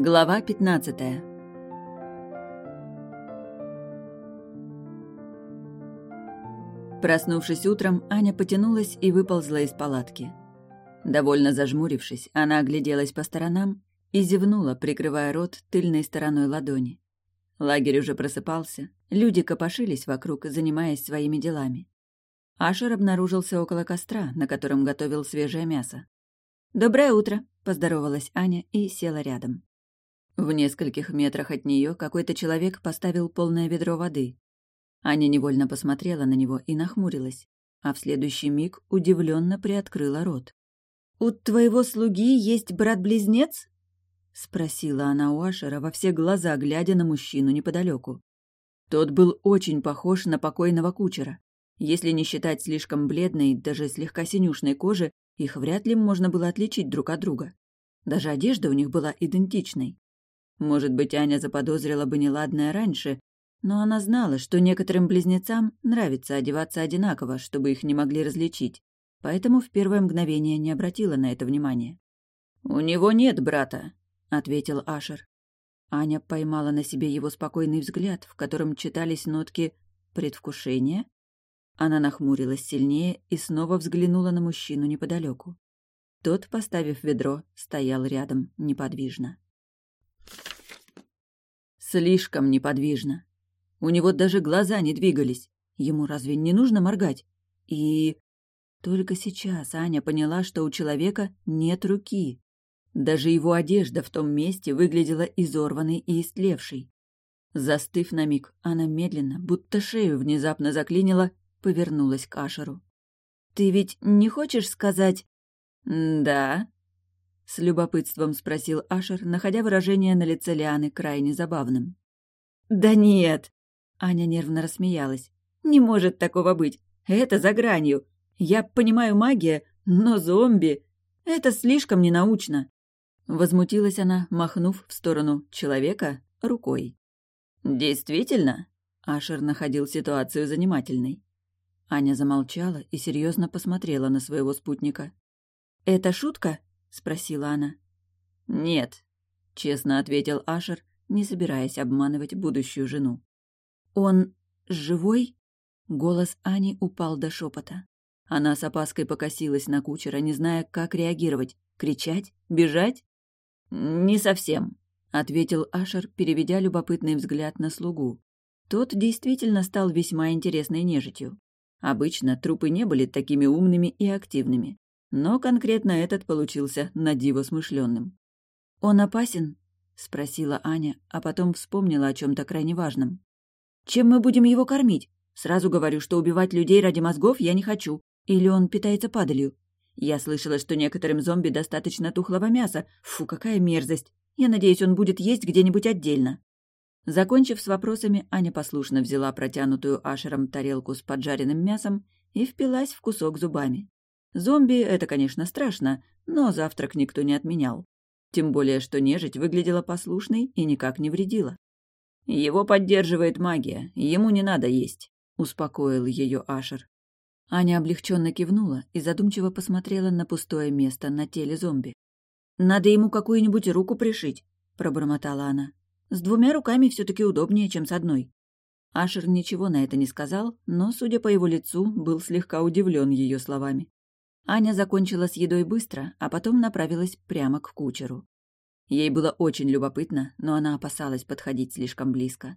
Глава 15 Проснувшись утром, Аня потянулась и выползла из палатки. Довольно зажмурившись, она огляделась по сторонам и зевнула, прикрывая рот тыльной стороной ладони. Лагерь уже просыпался, люди копошились вокруг, занимаясь своими делами. Ашер обнаружился около костра, на котором готовил свежее мясо. «Доброе утро!» — поздоровалась Аня и села рядом. В нескольких метрах от нее какой-то человек поставил полное ведро воды. Аня невольно посмотрела на него и нахмурилась, а в следующий миг удивленно приоткрыла рот. «У твоего слуги есть брат-близнец?» — спросила она у Ашера во все глаза, глядя на мужчину неподалеку. Тот был очень похож на покойного кучера. Если не считать слишком бледной, даже слегка синюшной кожи, их вряд ли можно было отличить друг от друга. Даже одежда у них была идентичной. Может быть, Аня заподозрила бы неладное раньше, но она знала, что некоторым близнецам нравится одеваться одинаково, чтобы их не могли различить, поэтому в первое мгновение не обратила на это внимания. «У него нет брата», — ответил Ашер. Аня поймала на себе его спокойный взгляд, в котором читались нотки предвкушения. Она нахмурилась сильнее и снова взглянула на мужчину неподалеку. Тот, поставив ведро, стоял рядом неподвижно. Слишком неподвижно. У него даже глаза не двигались. Ему разве не нужно моргать? И... Только сейчас Аня поняла, что у человека нет руки. Даже его одежда в том месте выглядела изорванной и истлевшей. Застыв на миг, она медленно, будто шею внезапно заклинила, повернулась к Ашеру. «Ты ведь не хочешь сказать...» «Да», с любопытством спросил Ашер, находя выражение на лице Лианы крайне забавным. «Да нет!» Аня нервно рассмеялась. «Не может такого быть! Это за гранью! Я понимаю магия, но зомби... Это слишком ненаучно!» Возмутилась она, махнув в сторону человека рукой. «Действительно?» Ашер находил ситуацию занимательной. Аня замолчала и серьезно посмотрела на своего спутника. «Это шутка?» — спросила она. «Нет», — честно ответил Ашер, не собираясь обманывать будущую жену. «Он живой?» Голос Ани упал до шепота. Она с опаской покосилась на кучера, не зная, как реагировать. Кричать? Бежать? «Не совсем», — ответил Ашер, переведя любопытный взгляд на слугу. Тот действительно стал весьма интересной нежитью. Обычно трупы не были такими умными и активными. Но конкретно этот получился на диво смышленным. «Он опасен?» — спросила Аня, а потом вспомнила о чем то крайне важном. «Чем мы будем его кормить? Сразу говорю, что убивать людей ради мозгов я не хочу. Или он питается падалью? Я слышала, что некоторым зомби достаточно тухлого мяса. Фу, какая мерзость! Я надеюсь, он будет есть где-нибудь отдельно». Закончив с вопросами, Аня послушно взяла протянутую Ашером тарелку с поджаренным мясом и впилась в кусок зубами. Зомби — это, конечно, страшно, но завтрак никто не отменял. Тем более, что нежить выглядела послушной и никак не вредила. «Его поддерживает магия, ему не надо есть», — успокоил ее Ашер. Аня облегченно кивнула и задумчиво посмотрела на пустое место на теле зомби. «Надо ему какую-нибудь руку пришить», — пробормотала она. «С двумя руками все таки удобнее, чем с одной». Ашер ничего на это не сказал, но, судя по его лицу, был слегка удивлен ее словами. Аня закончила с едой быстро, а потом направилась прямо к кучеру. Ей было очень любопытно, но она опасалась подходить слишком близко.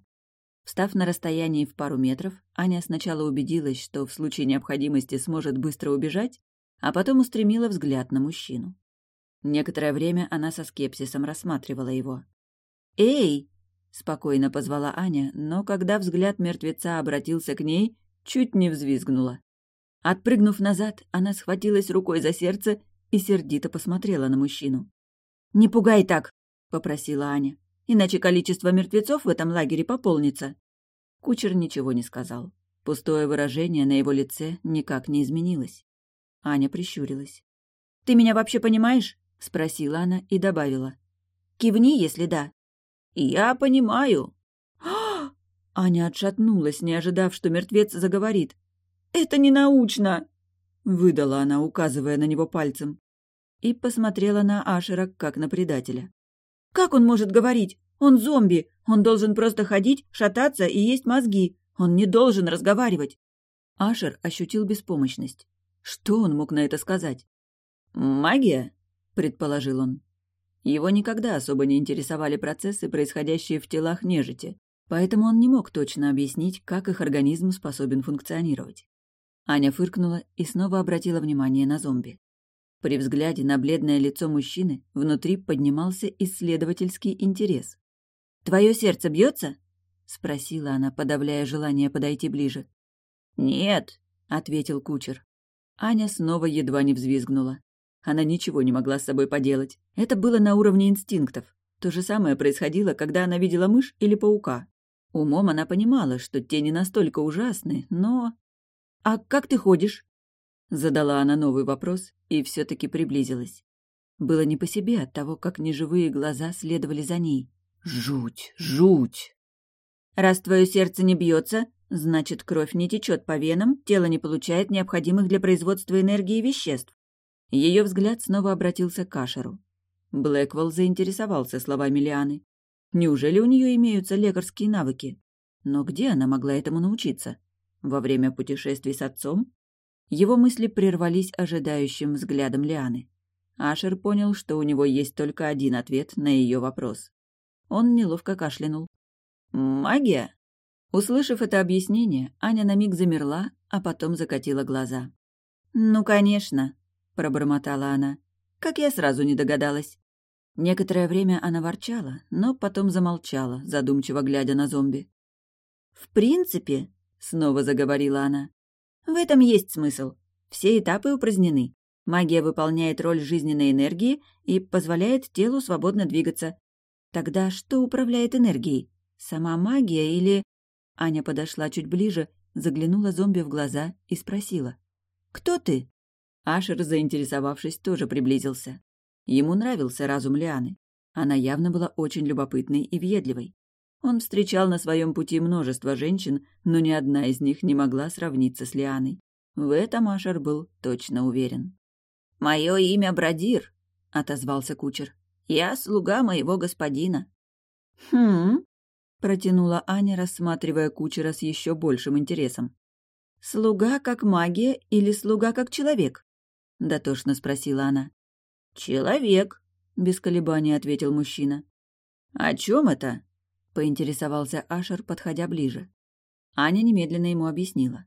Встав на расстоянии в пару метров, Аня сначала убедилась, что в случае необходимости сможет быстро убежать, а потом устремила взгляд на мужчину. Некоторое время она со скепсисом рассматривала его. «Эй!» — спокойно позвала Аня, но когда взгляд мертвеца обратился к ней, чуть не взвизгнула. Отпрыгнув назад, она схватилась рукой за сердце и сердито посмотрела на мужчину. «Не пугай так!» — попросила Аня. «Иначе количество мертвецов в этом лагере пополнится». Кучер ничего не сказал. Пустое выражение на его лице никак не изменилось. Аня прищурилась. «Ты меня вообще понимаешь?» — спросила она и добавила. «Кивни, если да». «Я понимаю». Аня отшатнулась, не ожидав, что мертвец заговорит. «Это не научно!» — выдала она, указывая на него пальцем. И посмотрела на Ашера, как на предателя. Как он может говорить? Он зомби. Он должен просто ходить, шататься и есть мозги. Он не должен разговаривать. Ашер ощутил беспомощность. Что он мог на это сказать? «Магия?» — предположил он. Его никогда особо не интересовали процессы, происходящие в телах нежити, поэтому он не мог точно объяснить, как их организм способен функционировать. Аня фыркнула и снова обратила внимание на зомби. При взгляде на бледное лицо мужчины внутри поднимался исследовательский интерес. «Твое сердце бьется? спросила она, подавляя желание подойти ближе. «Нет», — ответил кучер. Аня снова едва не взвизгнула. Она ничего не могла с собой поделать. Это было на уровне инстинктов. То же самое происходило, когда она видела мышь или паука. Умом она понимала, что те не настолько ужасны, но... «А как ты ходишь?» Задала она новый вопрос и все таки приблизилась. Было не по себе от того, как неживые глаза следовали за ней. Жуть, жуть! Раз твое сердце не бьется, значит, кровь не течет по венам, тело не получает необходимых для производства энергии веществ. Ее взгляд снова обратился к Ашеру. Блэквелл заинтересовался словами Лианы. Неужели у нее имеются лекарские навыки? Но где она могла этому научиться? Во время путешествий с отцом? Его мысли прервались ожидающим взглядом Лианы. Ашер понял, что у него есть только один ответ на ее вопрос. Он неловко кашлянул. «Магия?» Услышав это объяснение, Аня на миг замерла, а потом закатила глаза. «Ну, конечно», — пробормотала она. «Как я сразу не догадалась». Некоторое время она ворчала, но потом замолчала, задумчиво глядя на зомби. «В принципе», — снова заговорила она, — «в этом есть смысл. Все этапы упразднены. Магия выполняет роль жизненной энергии и позволяет телу свободно двигаться. Тогда что управляет энергией? Сама магия или... Аня подошла чуть ближе, заглянула зомби в глаза и спросила. «Кто ты?» Ашер, заинтересовавшись, тоже приблизился. Ему нравился разум Лианы. Она явно была очень любопытной и въедливой. Он встречал на своем пути множество женщин, но ни одна из них не могла сравниться с Лианой. В этом Ашер был точно уверен. «Мое имя Брадир», — отозвался кучер. Я слуга моего господина». «Хм...» — протянула Аня, рассматривая кучера с еще большим интересом. «Слуга как магия или слуга как человек?» — дотошно спросила она. «Человек», — без колебаний ответил мужчина. «О чем это?» — поинтересовался Ашер, подходя ближе. Аня немедленно ему объяснила.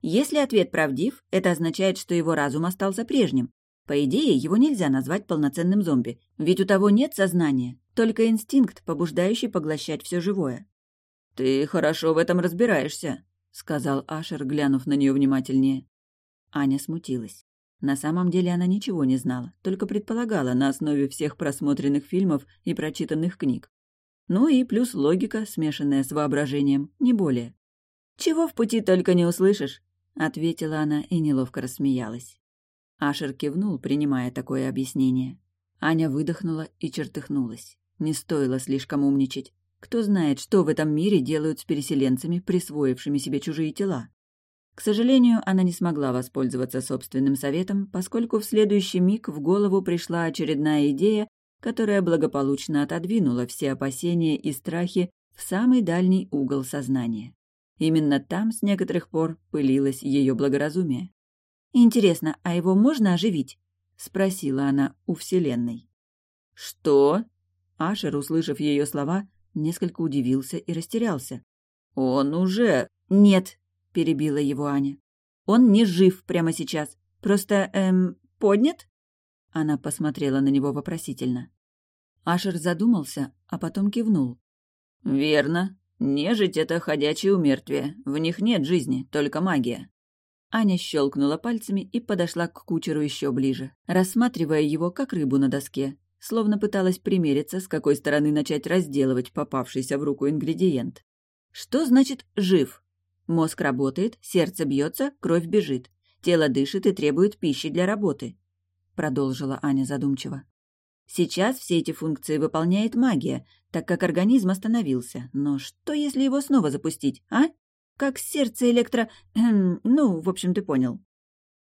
«Если ответ правдив, это означает, что его разум остался прежним, по идее, его нельзя назвать полноценным зомби, ведь у того нет сознания, только инстинкт, побуждающий поглощать все живое. «Ты хорошо в этом разбираешься», — сказал Ашер, глянув на нее внимательнее. Аня смутилась. На самом деле она ничего не знала, только предполагала на основе всех просмотренных фильмов и прочитанных книг. Ну и плюс логика, смешанная с воображением, не более. «Чего в пути только не услышишь», — ответила она и неловко рассмеялась. Ашер кивнул, принимая такое объяснение. Аня выдохнула и чертыхнулась. Не стоило слишком умничать. Кто знает, что в этом мире делают с переселенцами, присвоившими себе чужие тела. К сожалению, она не смогла воспользоваться собственным советом, поскольку в следующий миг в голову пришла очередная идея, которая благополучно отодвинула все опасения и страхи в самый дальний угол сознания. Именно там с некоторых пор пылилось ее благоразумие. «Интересно, а его можно оживить?» — спросила она у Вселенной. «Что?» Ашер, услышав ее слова, несколько удивился и растерялся. «Он уже...» «Нет», — перебила его Аня. «Он не жив прямо сейчас. Просто, эм, поднят?» Она посмотрела на него вопросительно. Ашер задумался, а потом кивнул. «Верно. Нежить — это ходячие умертвия. В них нет жизни, только магия. Аня щелкнула пальцами и подошла к кучеру еще ближе, рассматривая его как рыбу на доске, словно пыталась примериться, с какой стороны начать разделывать попавшийся в руку ингредиент. Что значит «жив»? Мозг работает, сердце бьется, кровь бежит. Тело дышит и требует пищи для работы. Продолжила Аня задумчиво. Сейчас все эти функции выполняет магия, так как организм остановился. Но что, если его снова запустить, а? Как сердце электро... Ну, в общем, ты понял».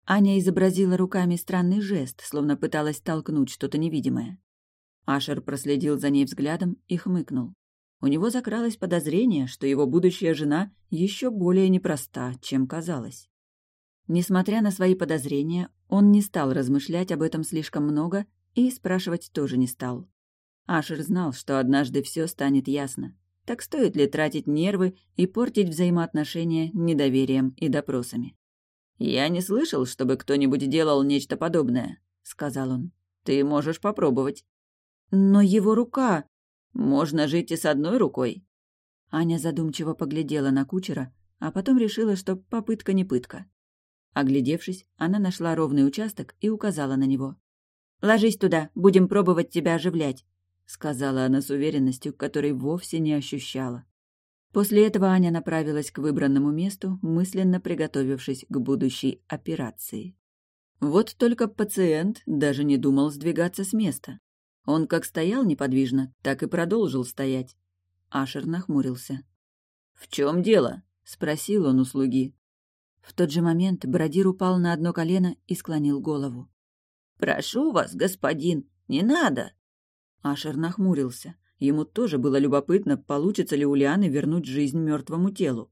Аня изобразила руками странный жест, словно пыталась толкнуть что-то невидимое. Ашер проследил за ней взглядом и хмыкнул. У него закралось подозрение, что его будущая жена еще более непроста, чем казалось. Несмотря на свои подозрения, он не стал размышлять об этом слишком много и спрашивать тоже не стал. Ашер знал, что однажды все станет ясно. Так стоит ли тратить нервы и портить взаимоотношения недоверием и допросами? «Я не слышал, чтобы кто-нибудь делал нечто подобное», — сказал он. «Ты можешь попробовать». «Но его рука...» «Можно жить и с одной рукой». Аня задумчиво поглядела на кучера, а потом решила, что попытка не пытка. Оглядевшись, она нашла ровный участок и указала на него. «Ложись туда, будем пробовать тебя оживлять», — сказала она с уверенностью, которой вовсе не ощущала. После этого Аня направилась к выбранному месту, мысленно приготовившись к будущей операции. Вот только пациент даже не думал сдвигаться с места. Он как стоял неподвижно, так и продолжил стоять. Ашер нахмурился. «В чем дело?» — спросил он у слуги. В тот же момент Бродир упал на одно колено и склонил голову. «Прошу вас, господин, не надо!» Ашер нахмурился. Ему тоже было любопытно, получится ли у Лианы вернуть жизнь мертвому телу.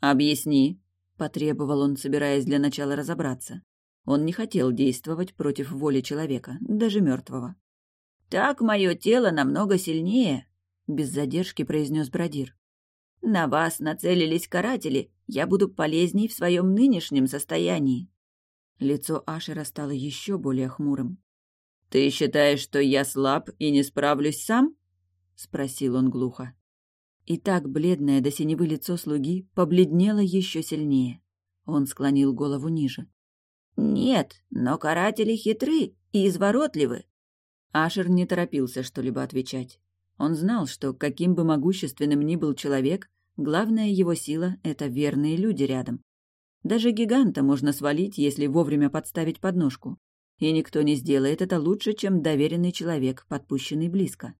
«Объясни», — потребовал он, собираясь для начала разобраться. Он не хотел действовать против воли человека, даже мертвого. «Так мое тело намного сильнее», — без задержки произнес Бродир. «На вас нацелились каратели, я буду полезней в своем нынешнем состоянии». Лицо Ашера стало еще более хмурым. «Ты считаешь, что я слаб и не справлюсь сам?» — спросил он глухо. И так бледное до синевы лицо слуги побледнело еще сильнее. Он склонил голову ниже. «Нет, но каратели хитры и изворотливы». Ашер не торопился что-либо отвечать. Он знал, что каким бы могущественным ни был человек, главная его сила — это верные люди рядом. Даже гиганта можно свалить, если вовремя подставить подножку и никто не сделает это лучше, чем доверенный человек, подпущенный близко.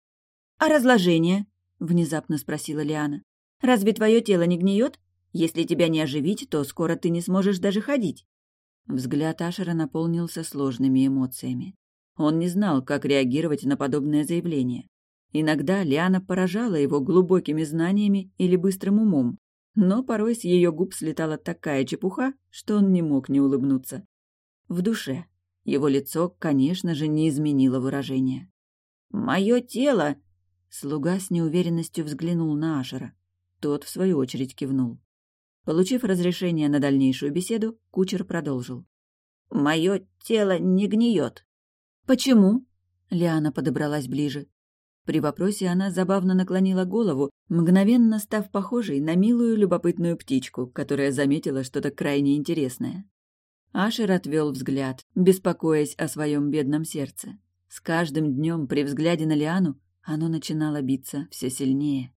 «А разложение?» — внезапно спросила Лиана. «Разве твое тело не гниет? Если тебя не оживить, то скоро ты не сможешь даже ходить». Взгляд Ашера наполнился сложными эмоциями. Он не знал, как реагировать на подобное заявление. Иногда Лиана поражала его глубокими знаниями или быстрым умом, но порой с ее губ слетала такая чепуха, что он не мог не улыбнуться. В душе, его лицо, конечно же, не изменило выражение. «Мое тело!» Слуга с неуверенностью взглянул на Ашера. Тот, в свою очередь, кивнул. Получив разрешение на дальнейшую беседу, кучер продолжил. «Мое тело не гниет». «Почему?» Лиана подобралась ближе. При вопросе она забавно наклонила голову, мгновенно став похожей на милую любопытную птичку, которая заметила что-то крайне интересное. Ашер отвел взгляд, беспокоясь о своем бедном сердце. С каждым днем при взгляде на Лиану оно начинало биться все сильнее.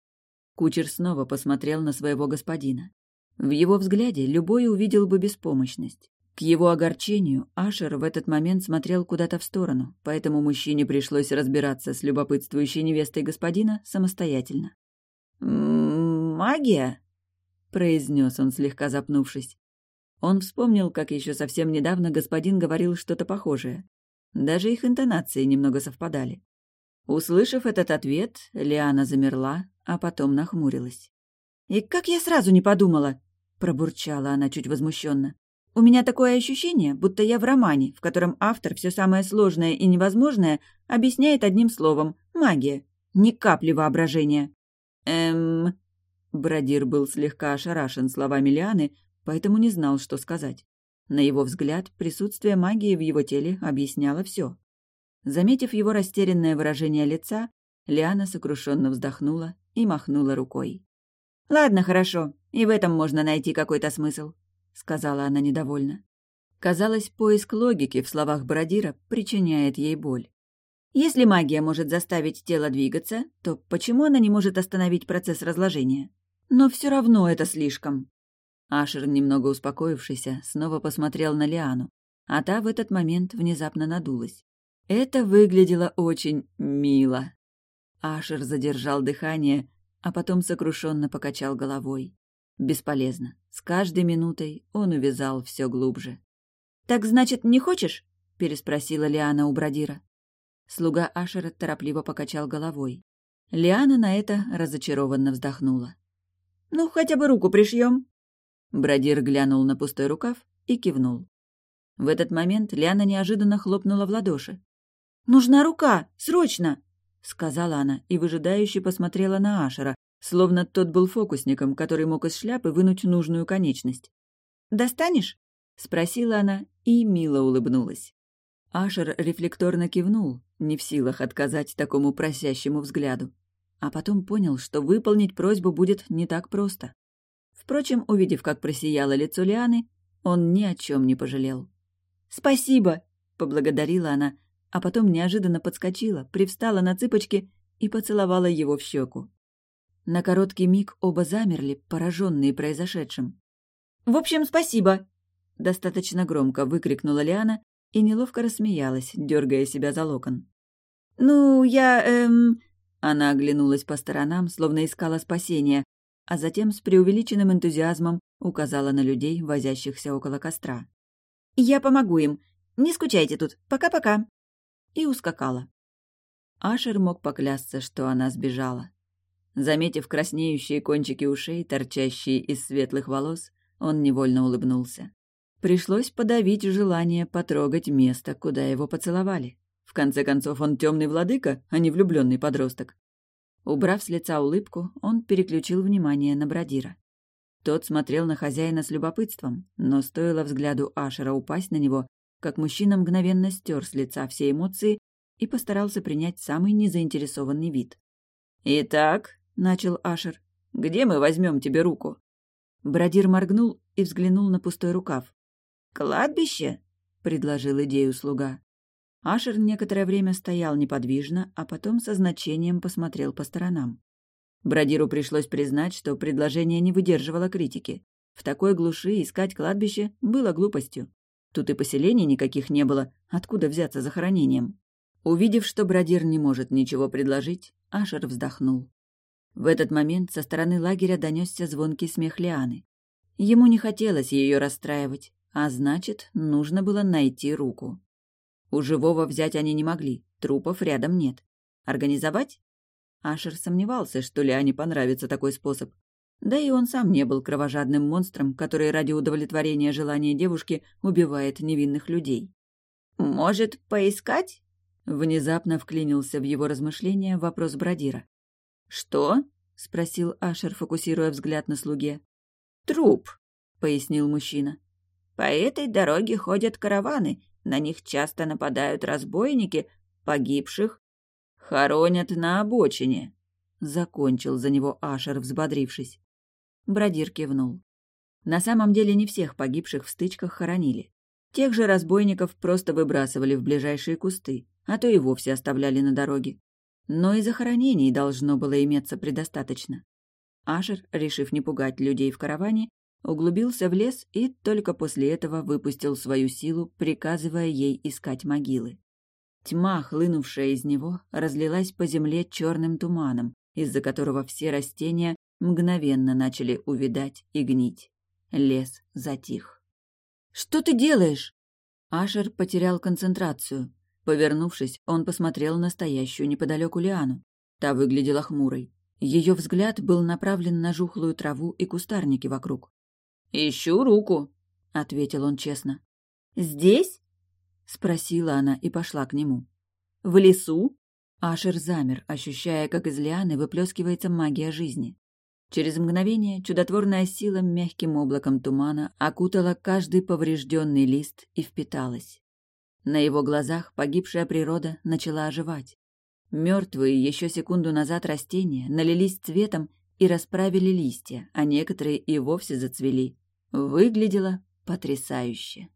Кучер снова посмотрел на своего господина. В его взгляде любой увидел бы беспомощность. К его огорчению Ашер в этот момент смотрел куда-то в сторону, поэтому мужчине пришлось разбираться с любопытствующей невестой господина самостоятельно. «Магия?» — произнес он, слегка запнувшись. Он вспомнил, как еще совсем недавно господин говорил что-то похожее. Даже их интонации немного совпадали. Услышав этот ответ, Лиана замерла, а потом нахмурилась. «И как я сразу не подумала!» — пробурчала она чуть возмущенно. «У меня такое ощущение, будто я в романе, в котором автор все самое сложное и невозможное объясняет одним словом — магия. Ни капли воображения». «Эм...» Бродир был слегка ошарашен словами Лианы, поэтому не знал, что сказать. На его взгляд, присутствие магии в его теле объясняло все. Заметив его растерянное выражение лица, Лиана сокрушенно вздохнула и махнула рукой. «Ладно, хорошо, и в этом можно найти какой-то смысл», — сказала она недовольно. Казалось, поиск логики в словах Бродира причиняет ей боль. Если магия может заставить тело двигаться, то почему она не может остановить процесс разложения? Но все равно это слишком. Ашер, немного успокоившийся, снова посмотрел на Лиану, а та в этот момент внезапно надулась. Это выглядело очень мило. Ашер задержал дыхание, а потом сокрушенно покачал головой. Бесполезно. С каждой минутой он увязал все глубже. «Так значит, не хочешь?» — переспросила Лиана у Бродира. Слуга Ашера торопливо покачал головой. Лиана на это разочарованно вздохнула. «Ну, хотя бы руку пришьем. Бродир глянул на пустой рукав и кивнул. В этот момент Лиана неожиданно хлопнула в ладоши. «Нужна рука! Срочно!» — сказала она и выжидающе посмотрела на Ашера, словно тот был фокусником, который мог из шляпы вынуть нужную конечность. «Достанешь?» — спросила она и мило улыбнулась. Ашер рефлекторно кивнул, не в силах отказать такому просящему взгляду. А потом понял, что выполнить просьбу будет не так просто. Впрочем, увидев, как просияло лицо Лианы, он ни о чем не пожалел. «Спасибо!» — поблагодарила она, а потом неожиданно подскочила, привстала на цыпочки и поцеловала его в щеку. На короткий миг оба замерли, пораженные произошедшим. «В общем, спасибо!» — достаточно громко выкрикнула Лиана и неловко рассмеялась, дергая себя за локон. «Ну, я, эм...» Она оглянулась по сторонам, словно искала спасения, а затем с преувеличенным энтузиазмом указала на людей, возящихся около костра. «Я помогу им. Не скучайте тут. Пока-пока!» И ускакала. Ашер мог поклясться, что она сбежала. Заметив краснеющие кончики ушей, торчащие из светлых волос, он невольно улыбнулся. Пришлось подавить желание потрогать место, куда его поцеловали. В конце концов, он темный владыка, а не влюбленный подросток. Убрав с лица улыбку, он переключил внимание на Бродира. Тот смотрел на хозяина с любопытством, но стоило взгляду Ашера упасть на него, как мужчина мгновенно стер с лица все эмоции и постарался принять самый незаинтересованный вид. «Итак», — начал Ашер, — «где мы возьмем тебе руку?» Бродир моргнул и взглянул на пустой рукав. «Кладбище?» — предложил идею слуга. Ашер некоторое время стоял неподвижно, а потом со значением посмотрел по сторонам. Бродиру пришлось признать, что предложение не выдерживало критики. В такой глуши искать кладбище было глупостью. Тут и поселений никаких не было, откуда взяться захоронением. Увидев, что Бродир не может ничего предложить, Ашер вздохнул. В этот момент со стороны лагеря донесся звонкий смех Лианы. Ему не хотелось ее расстраивать, а значит, нужно было найти руку. У живого взять они не могли, трупов рядом нет. Организовать? Ашер сомневался, что Лиане понравится такой способ. Да и он сам не был кровожадным монстром, который ради удовлетворения желания девушки убивает невинных людей. «Может, поискать?» Внезапно вклинился в его размышления вопрос Бродира. «Что?» — спросил Ашер, фокусируя взгляд на слуге. «Труп», — пояснил мужчина. «По этой дороге ходят караваны, на них часто нападают разбойники, погибших хоронят на обочине. Закончил за него Ашер, взбодрившись. Бродир кивнул. На самом деле не всех погибших в стычках хоронили. Тех же разбойников просто выбрасывали в ближайшие кусты, а то и вовсе оставляли на дороге. Но и захоронений должно было иметься предостаточно. Ашер, решив не пугать людей в караване, углубился в лес и только после этого выпустил свою силу, приказывая ей искать могилы. Тьма, хлынувшая из него, разлилась по земле черным туманом, из-за которого все растения мгновенно начали увидать и гнить. Лес затих. «Что ты делаешь?» Ашер потерял концентрацию. Повернувшись, он посмотрел на стоящую неподалеку Лиану. Та выглядела хмурой. Ее взгляд был направлен на жухлую траву и кустарники вокруг. «Ищу руку», — ответил он честно. «Здесь?» — спросила она и пошла к нему. «В лесу?» Ашер замер, ощущая, как из лианы выплескивается магия жизни. Через мгновение чудотворная сила мягким облаком тумана окутала каждый поврежденный лист и впиталась. На его глазах погибшая природа начала оживать. Мертвые еще секунду назад растения налились цветом и расправили листья, а некоторые и вовсе зацвели, Выглядело потрясающе.